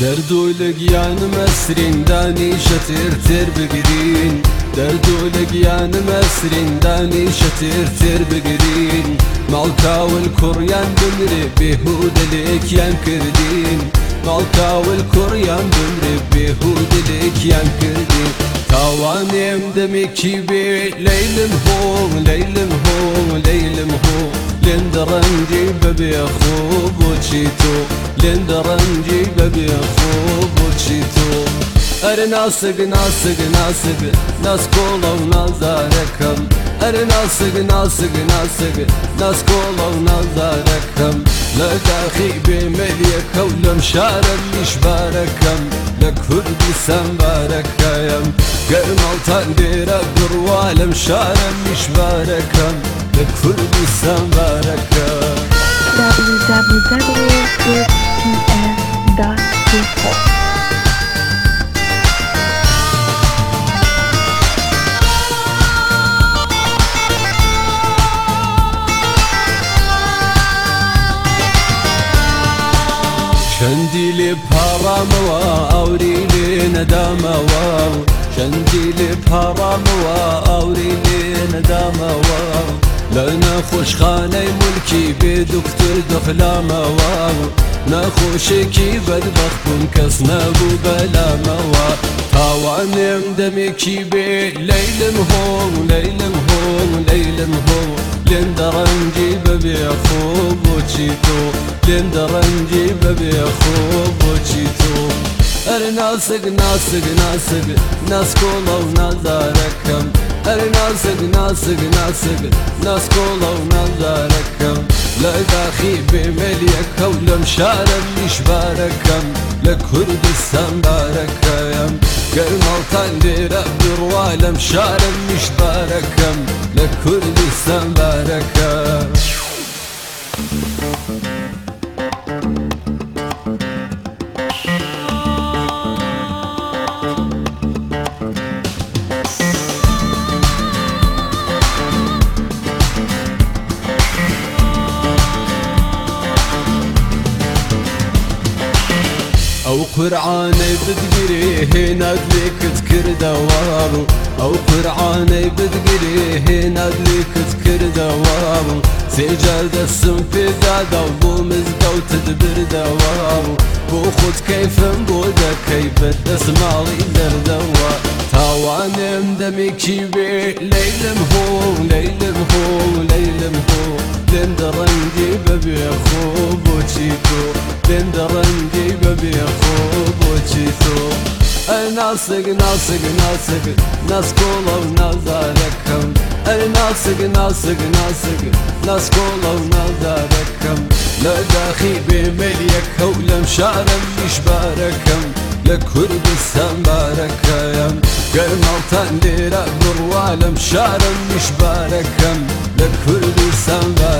Derduluk yanım esrinden işetir tir bigirin Derduluk yanım esrinden işetir tir bigirin Malka vel kuryan bimri bihudelik yan kirdin Malka vel kuryan bimri bihudelik yan kirdin Tavanim demek leylim hu leylim hu leylim hu لندرنجي ببي خوب وشيتو لندرنجي ببي خوب وشيتو أري ناسق ناسق ناسق ناس كولا ونازاركم أري ناسق ناسق ناسق ناس كولا ونازاركم لا داخي بمليك ولم شارم مش باركم لكردستان باركايم قرمال تندير بروالم شارم مش باركم لكردستان باركايم www.tf.info شنديلي بهرم واوريلي ندم واو شنديلي بهرم واوريلي ندم واو لنا خوش خانه ملکی به دکتر دخلا موا نخوشی کی بدبختون کس نبو بلا موا تاوانیم دمی کی به لیلم هون لیلم هون لیلم هون لند رنجی ببی خوب و چی تو. لند رنجی ببی خوب و چی تو. ار ناسگ ناسگ ناسگ. ناس نازارکم هر ناسق ناسق ناسق ناس كولا ونال داركم لا داخي بمليكا ولم شارب ليش باركم لكردستان باركم قرمالتان لرب الروالم شارب مش باركم لكردستان باركم أو قرعاني بدقري هنا دليك تكر دوابو أو قرعاني بدقري هنا دليك تكر دوابو سجل دسم في دادا وبو مزدو تدبر دوابو بو خود كيف مبودا كيف الدسمالي در دوا تاوانم دمي كيبي ليلم هو ليلم هو ليلم هو لندرن دي ببي خوب وشيكو لندرن ببي خوب وشيتو ناسق ناسق ناسق ناس كولا ونازاركم ناسق ناسق ناسق ناس كولا ونازاركم لا داخي بمليك ولم شارم مش باركم لكردستان باركايم قرمال تندير بروالم شارم مش باركم لكردستان باركايم